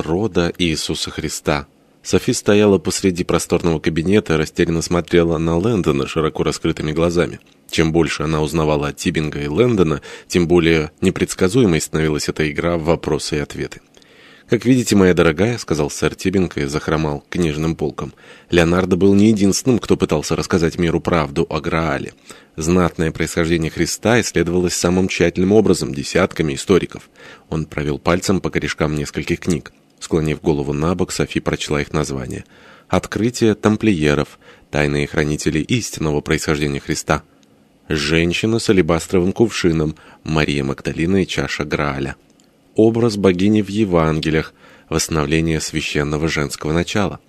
рода Иисуса Христа. Софи стояла посреди просторного кабинета растерянно смотрела на Лэндона широко раскрытыми глазами. Чем больше она узнавала от Тибинга и Лэндона, тем более непредсказуемой становилась эта игра в вопросы и ответы. «Как видите, моя дорогая», — сказал сэр Тибинг и захромал книжным полком, «Леонардо был не единственным, кто пытался рассказать миру правду о Граале. Знатное происхождение Христа исследовалось самым тщательным образом десятками историков. Он провел пальцем по корешкам нескольких книг. Склонив голову на бок, Софи прочла их название. «Открытие тамплиеров. Тайные хранители истинного происхождения Христа». «Женщина с алебастровым кувшином. Мария Магдалина и чаша Грааля». «Образ богини в Евангелиях. Восстановление священного женского начала».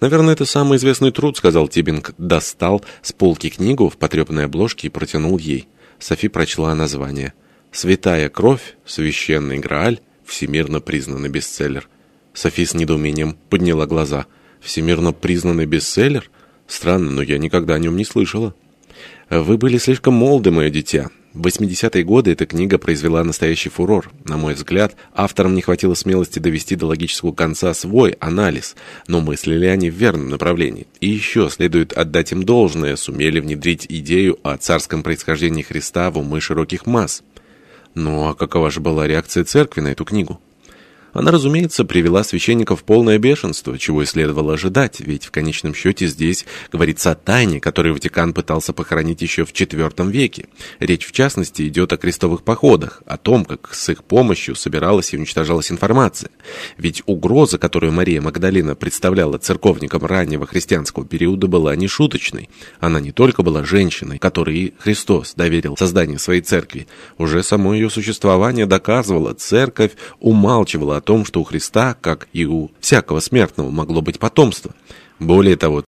«Наверное, это самый известный труд», — сказал Тибинг. Достал с полки книгу в потрепанной обложке и протянул ей. Софи прочла название. «Святая кровь. Священный Грааль» всемирно признанный бестселлер. Софи с недоумением подняла глаза. «Всемирно признанный бестселлер? Странно, но я никогда о нем не слышала». «Вы были слишком молоды, мое дитя. В 80-е годы эта книга произвела настоящий фурор. На мой взгляд, авторам не хватило смелости довести до логического конца свой анализ, но мыслили они в верном направлении. И еще следует отдать им должное, сумели внедрить идею о царском происхождении Христа в умы широких масс. Ну а какова же была реакция церкви на эту книгу? Она, разумеется, привела священников в полное бешенство, чего и следовало ожидать, ведь в конечном счете здесь говорится о тайне, которую Ватикан пытался похоронить еще в IV веке. Речь, в частности, идет о крестовых походах, о том, как с их помощью собиралась и уничтожалась информация. Ведь угроза, которую Мария Магдалина представляла церковникам раннего христианского периода, была нешуточной. Она не только была женщиной, которой Христос доверил создание своей церкви, уже само ее существование доказывало, церковь умалчивала о том, что у Христа, как и у всякого смертного, могло быть потомство. Более того,